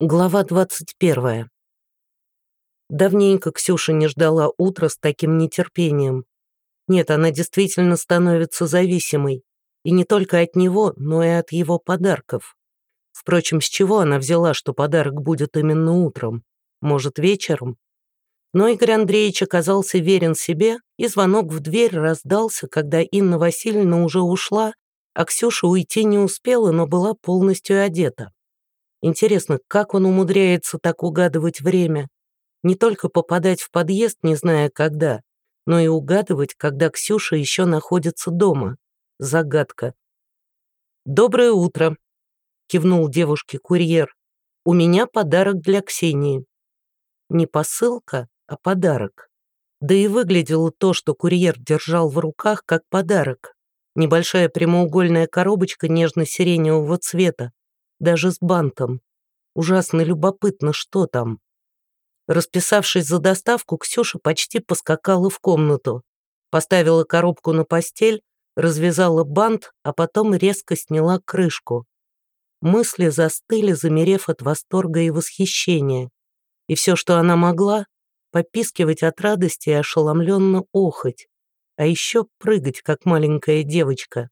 Глава 21. Давненько Ксюша не ждала утра с таким нетерпением. Нет, она действительно становится зависимой. И не только от него, но и от его подарков. Впрочем, с чего она взяла, что подарок будет именно утром? Может, вечером? Но Игорь Андреевич оказался верен себе, и звонок в дверь раздался, когда Инна Васильевна уже ушла, а Ксюша уйти не успела, но была полностью одета. Интересно, как он умудряется так угадывать время? Не только попадать в подъезд, не зная когда, но и угадывать, когда Ксюша еще находится дома. Загадка. «Доброе утро», — кивнул девушке курьер. «У меня подарок для Ксении». Не посылка, а подарок. Да и выглядело то, что курьер держал в руках, как подарок. Небольшая прямоугольная коробочка нежно-сиреневого цвета, даже с бантом. Ужасно любопытно, что там. Расписавшись за доставку, Ксюша почти поскакала в комнату. Поставила коробку на постель, развязала бант, а потом резко сняла крышку. Мысли застыли, замерев от восторга и восхищения. И все, что она могла, попискивать от радости и ошеломленно охоть, а еще прыгать, как маленькая девочка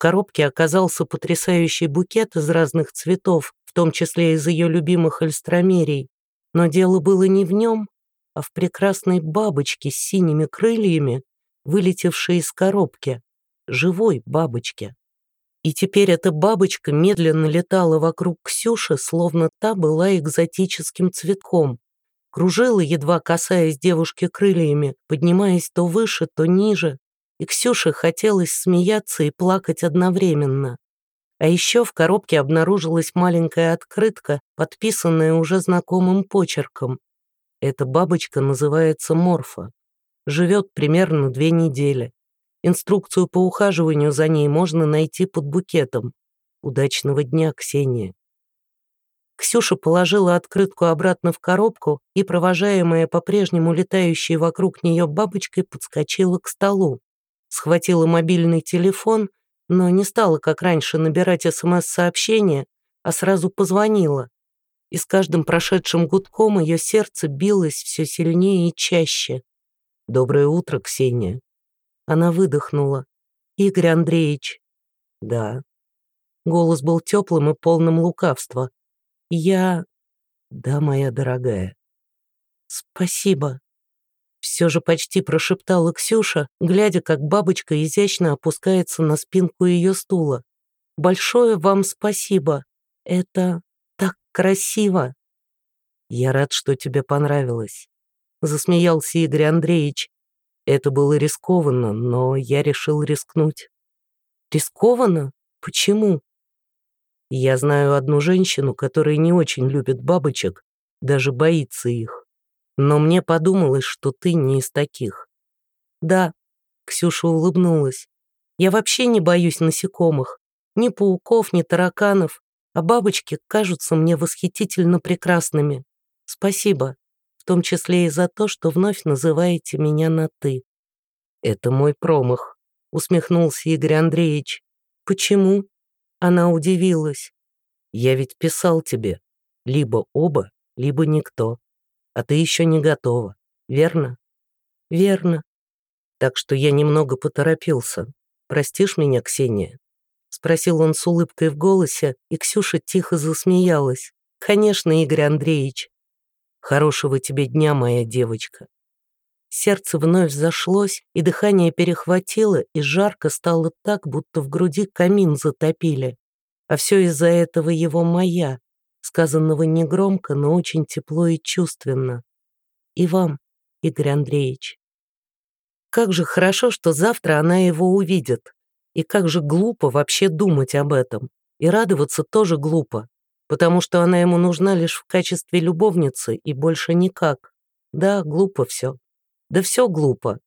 коробке оказался потрясающий букет из разных цветов, в том числе из ее любимых альстромерий. Но дело было не в нем, а в прекрасной бабочке с синими крыльями, вылетевшей из коробки, живой бабочке. И теперь эта бабочка медленно летала вокруг Ксюши, словно та была экзотическим цветком. Кружила, едва касаясь девушки крыльями, поднимаясь то выше, то ниже, и Ксюше хотелось смеяться и плакать одновременно. А еще в коробке обнаружилась маленькая открытка, подписанная уже знакомым почерком. Эта бабочка называется Морфа. Живет примерно две недели. Инструкцию по ухаживанию за ней можно найти под букетом. Удачного дня, Ксения. Ксюша положила открытку обратно в коробку и, провожаемая по-прежнему летающей вокруг нее бабочкой, подскочила к столу схватила мобильный телефон, но не стала, как раньше, набирать СМС-сообщения, а сразу позвонила. И с каждым прошедшим гудком ее сердце билось все сильнее и чаще. «Доброе утро, Ксения». Она выдохнула. «Игорь Андреевич». «Да». Голос был теплым и полным лукавства. «Я...» «Да, моя дорогая». «Спасибо», все же почти прошептала Ксюша, глядя, как бабочка изящно опускается на спинку ее стула. «Большое вам спасибо. Это так красиво!» «Я рад, что тебе понравилось», — засмеялся Игорь Андреевич. «Это было рискованно, но я решил рискнуть». «Рискованно? Почему?» «Я знаю одну женщину, которая не очень любит бабочек, даже боится их. Но мне подумалось, что ты не из таких. Да, Ксюша улыбнулась. Я вообще не боюсь насекомых. Ни пауков, ни тараканов. А бабочки кажутся мне восхитительно прекрасными. Спасибо. В том числе и за то, что вновь называете меня на «ты». Это мой промах, усмехнулся Игорь Андреевич. Почему? Она удивилась. Я ведь писал тебе. Либо оба, либо никто а ты еще не готова, верно? Верно. Так что я немного поторопился. Простишь меня, Ксения? Спросил он с улыбкой в голосе, и Ксюша тихо засмеялась. Конечно, Игорь Андреевич. Хорошего тебе дня, моя девочка. Сердце вновь зашлось, и дыхание перехватило, и жарко стало так, будто в груди камин затопили. А все из-за этого его моя, сказанного негромко, но очень тепло и чувственно. И вам, Игорь Андреевич. Как же хорошо, что завтра она его увидит. И как же глупо вообще думать об этом. И радоваться тоже глупо, потому что она ему нужна лишь в качестве любовницы и больше никак. Да, глупо все. Да все глупо.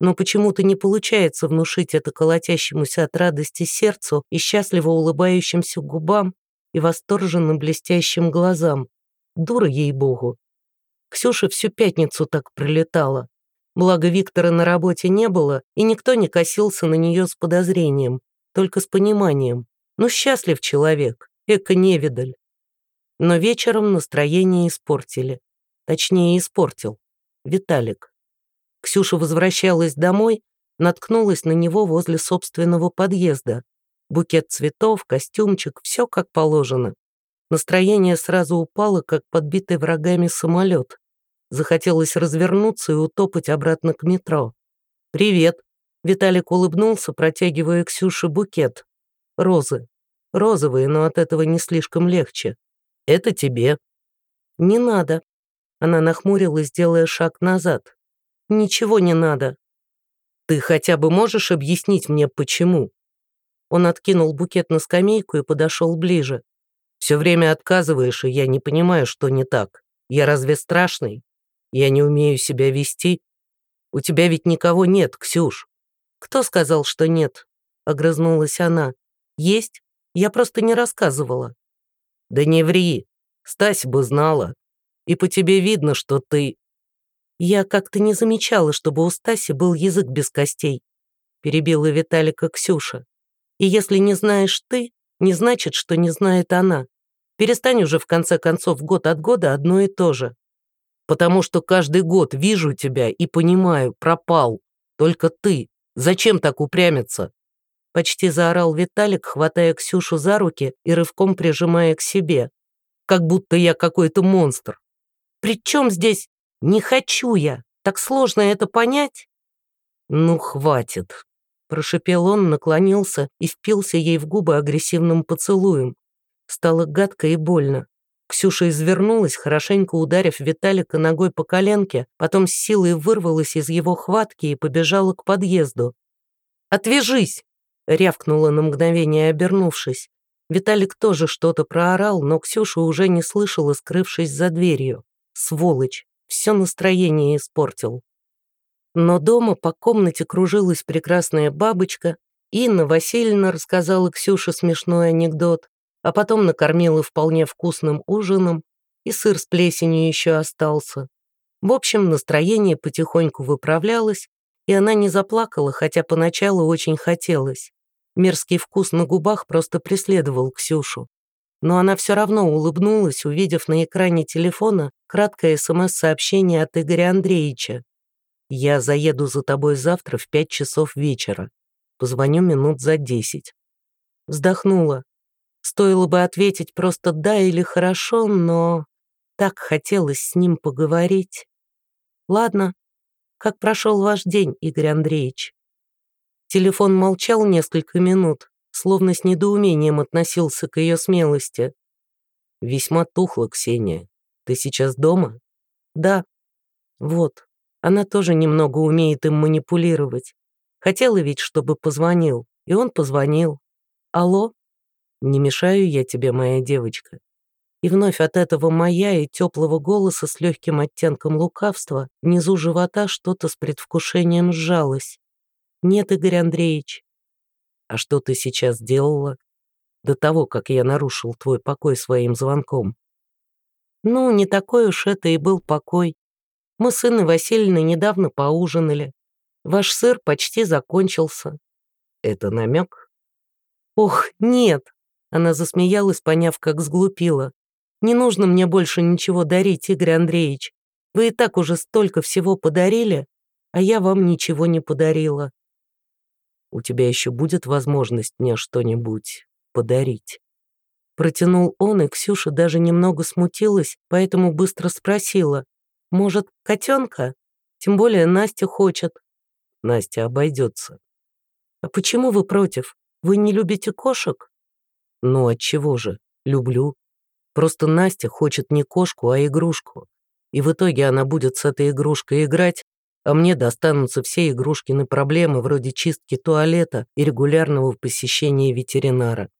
Но почему-то не получается внушить это колотящемуся от радости сердцу и счастливо улыбающимся губам и восторженно блестящим глазам. Дура ей-богу. Ксюша всю пятницу так пролетала. Благо Виктора на работе не было, и никто не косился на нее с подозрением, только с пониманием. Ну, счастлив человек, эко невидаль. Но вечером настроение испортили. Точнее, испортил. Виталик. Ксюша возвращалась домой, наткнулась на него возле собственного подъезда. Букет цветов, костюмчик, все как положено. Настроение сразу упало, как подбитый врагами самолет. Захотелось развернуться и утопать обратно к метро. «Привет!» Виталик улыбнулся, протягивая Ксюше букет. «Розы. Розовые, но от этого не слишком легче. Это тебе». «Не надо». Она нахмурилась, делая шаг назад. «Ничего не надо». «Ты хотя бы можешь объяснить мне, почему?» Он откинул букет на скамейку и подошел ближе. «Все время отказываешь, и я не понимаю, что не так. Я разве страшный? Я не умею себя вести? У тебя ведь никого нет, Ксюш». «Кто сказал, что нет?» — огрызнулась она. «Есть. Я просто не рассказывала». «Да не ври. Стась бы знала. И по тебе видно, что ты...» «Я как-то не замечала, чтобы у Стаси был язык без костей», — перебила Виталика Ксюша. «И если не знаешь ты, не значит, что не знает она. Перестань уже в конце концов год от года одно и то же. Потому что каждый год вижу тебя и понимаю, пропал. Только ты. Зачем так упрямиться?» Почти заорал Виталик, хватая Ксюшу за руки и рывком прижимая к себе. Как будто я какой-то монстр. «При чем здесь не хочу я? Так сложно это понять?» «Ну, хватит», — прошипел он, наклонился и впился ей в губы агрессивным поцелуем. Стало гадко и больно. Ксюша извернулась, хорошенько ударив Виталика ногой по коленке, потом с силой вырвалась из его хватки и побежала к подъезду. «Отвяжись!» — рявкнула на мгновение, обернувшись. Виталик тоже что-то проорал, но Ксюша уже не слышала, скрывшись за дверью. Сволочь, все настроение испортил. Но дома по комнате кружилась прекрасная бабочка, Инна Васильевна рассказала Ксюше смешной анекдот, а потом накормила вполне вкусным ужином, и сыр с плесенью еще остался. В общем, настроение потихоньку выправлялось, и она не заплакала, хотя поначалу очень хотелось. Мерзкий вкус на губах просто преследовал Ксюшу. Но она все равно улыбнулась, увидев на экране телефона краткое СМС-сообщение от Игоря Андреевича. «Я заеду за тобой завтра в пять часов вечера. Позвоню минут за десять». Вздохнула. Стоило бы ответить просто «да» или «хорошо», но так хотелось с ним поговорить. Ладно, как прошел ваш день, Игорь Андреевич? Телефон молчал несколько минут, словно с недоумением относился к ее смелости. Весьма тухло, Ксения. Ты сейчас дома? Да. Вот, она тоже немного умеет им манипулировать. Хотела ведь, чтобы позвонил, и он позвонил. Алло? Не мешаю я тебе, моя девочка. И вновь от этого моя и теплого голоса с легким оттенком лукавства внизу живота что-то с предвкушением сжалось. Нет, Игорь Андреевич. А что ты сейчас делала? До того, как я нарушил твой покой своим звонком. Ну, не такой уж это и был покой. Мы с Инной Васильевной недавно поужинали. Ваш сыр почти закончился. Это намек? Ох, нет, она засмеялась, поняв, как сглупила. «Не нужно мне больше ничего дарить, Игорь Андреевич. Вы и так уже столько всего подарили, а я вам ничего не подарила». «У тебя еще будет возможность мне что-нибудь подарить?» Протянул он, и Ксюша даже немного смутилась, поэтому быстро спросила. «Может, котенка? Тем более Настя хочет». «Настя обойдется». «А почему вы против? Вы не любите кошек?» Ну, от чего же? Люблю. Просто Настя хочет не кошку, а игрушку. И в итоге она будет с этой игрушкой играть, а мне достанутся все игрушкины проблемы вроде чистки туалета и регулярного посещения ветеринара.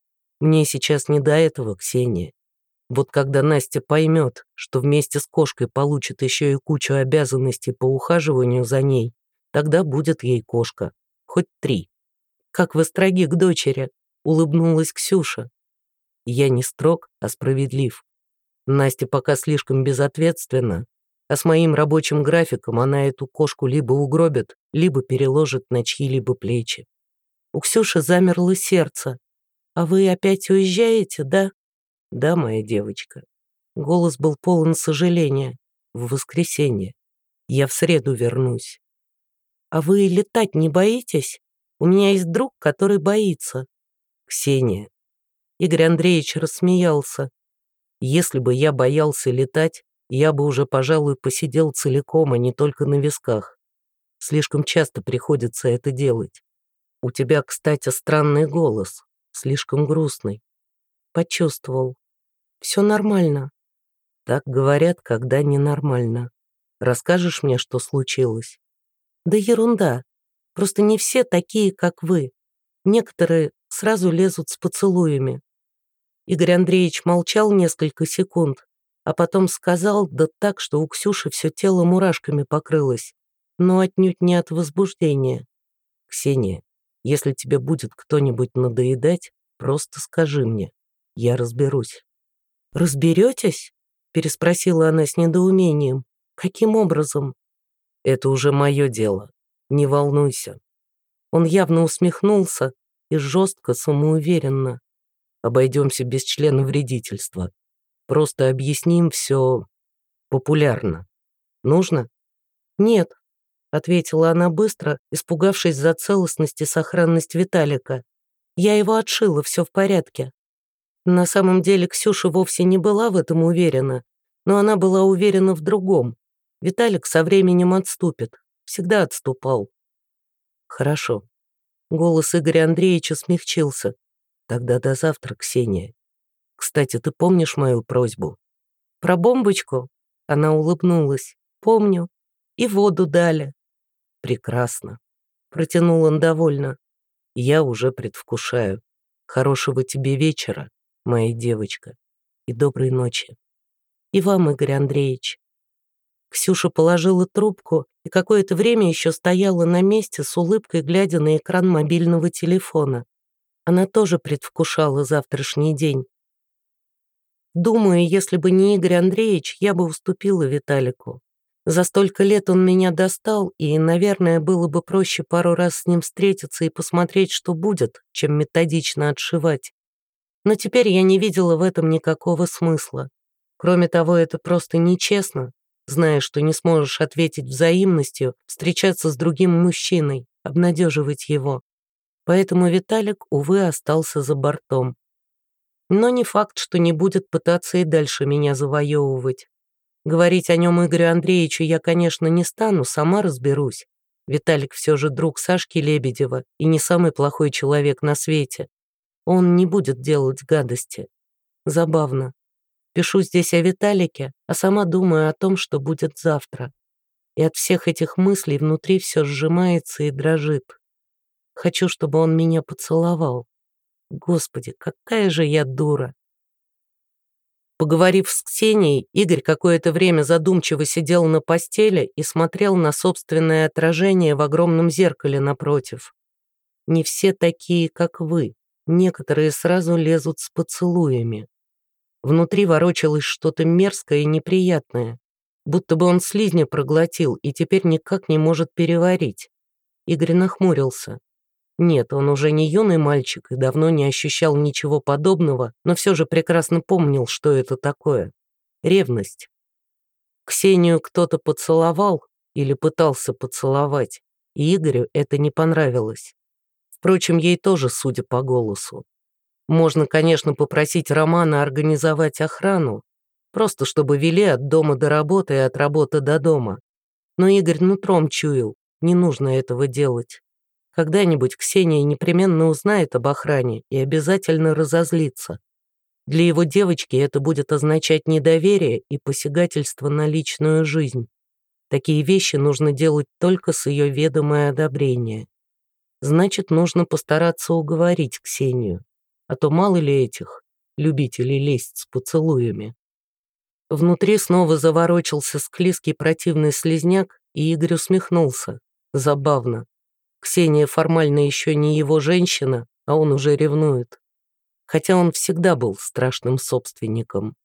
Мне сейчас не до этого, Ксения. Вот когда Настя поймет, что вместе с кошкой получит еще и кучу обязанностей по ухаживанию за ней, тогда будет ей кошка. Хоть три. Как вы строги к дочери улыбнулась Ксюша. Я не строг, а справедлив. Настя пока слишком безответственна, а с моим рабочим графиком она эту кошку либо угробит, либо переложит на чьи-либо плечи. У Ксюши замерло сердце. «А вы опять уезжаете, да?» «Да, моя девочка. Голос был полон сожаления. В воскресенье. Я в среду вернусь. А вы летать не боитесь? У меня есть друг, который боится. Ксения. Игорь Андреевич рассмеялся. Если бы я боялся летать, я бы уже, пожалуй, посидел целиком, а не только на висках. Слишком часто приходится это делать. У тебя, кстати, странный голос, слишком грустный. Почувствовал. Все нормально. Так говорят, когда ненормально. Расскажешь мне, что случилось? Да ерунда. Просто не все такие, как вы. Некоторые сразу лезут с поцелуями. Игорь Андреевич молчал несколько секунд, а потом сказал, да так, что у Ксюши все тело мурашками покрылось, но отнюдь не от возбуждения. «Ксения, если тебе будет кто-нибудь надоедать, просто скажи мне, я разберусь». «Разберетесь?» — переспросила она с недоумением. «Каким образом?» «Это уже мое дело. Не волнуйся». Он явно усмехнулся и жестко, самоуверенно. «Обойдемся без члена вредительства. Просто объясним все популярно. Нужно?» «Нет», — ответила она быстро, испугавшись за целостность и сохранность Виталика. «Я его отшила, все в порядке». На самом деле Ксюша вовсе не была в этом уверена, но она была уверена в другом. Виталик со временем отступит, всегда отступал. «Хорошо». Голос Игоря Андреевича смягчился. «Тогда до завтра, Ксения. Кстати, ты помнишь мою просьбу?» «Про бомбочку?» Она улыбнулась. «Помню. И воду дали». «Прекрасно», — протянул он довольно. «Я уже предвкушаю. Хорошего тебе вечера моя девочка, и доброй ночи. И вам, Игорь Андреевич. Ксюша положила трубку и какое-то время еще стояла на месте с улыбкой, глядя на экран мобильного телефона. Она тоже предвкушала завтрашний день. Думаю, если бы не Игорь Андреевич, я бы уступила Виталику. За столько лет он меня достал, и, наверное, было бы проще пару раз с ним встретиться и посмотреть, что будет, чем методично отшивать. Но теперь я не видела в этом никакого смысла. Кроме того, это просто нечестно, зная, что не сможешь ответить взаимностью, встречаться с другим мужчиной, обнадеживать его. Поэтому Виталик, увы, остался за бортом. Но не факт, что не будет пытаться и дальше меня завоевывать. Говорить о нем Игорю Андреевичу я, конечно, не стану, сама разберусь. Виталик все же друг Сашки Лебедева и не самый плохой человек на свете. Он не будет делать гадости. Забавно. Пишу здесь о Виталике, а сама думаю о том, что будет завтра. И от всех этих мыслей внутри все сжимается и дрожит. Хочу, чтобы он меня поцеловал. Господи, какая же я дура. Поговорив с Ксенией, Игорь какое-то время задумчиво сидел на постели и смотрел на собственное отражение в огромном зеркале напротив. «Не все такие, как вы», Некоторые сразу лезут с поцелуями. Внутри ворочалось что-то мерзкое и неприятное, будто бы он слизня проглотил и теперь никак не может переварить. Игорь нахмурился. Нет, он уже не юный мальчик и давно не ощущал ничего подобного, но все же прекрасно помнил, что это такое. Ревность. Ксению кто-то поцеловал или пытался поцеловать, и Игорю это не понравилось. Впрочем, ей тоже, судя по голосу. Можно, конечно, попросить Романа организовать охрану, просто чтобы вели от дома до работы и от работы до дома. Но Игорь нутром чуял, не нужно этого делать. Когда-нибудь Ксения непременно узнает об охране и обязательно разозлится. Для его девочки это будет означать недоверие и посягательство на личную жизнь. Такие вещи нужно делать только с ее ведомое одобрение. Значит, нужно постараться уговорить Ксению, а то мало ли этих любителей лезть с поцелуями. Внутри снова заворочился склизкий противный слезняк, и Игорь усмехнулся. Забавно. Ксения формально еще не его женщина, а он уже ревнует. Хотя он всегда был страшным собственником.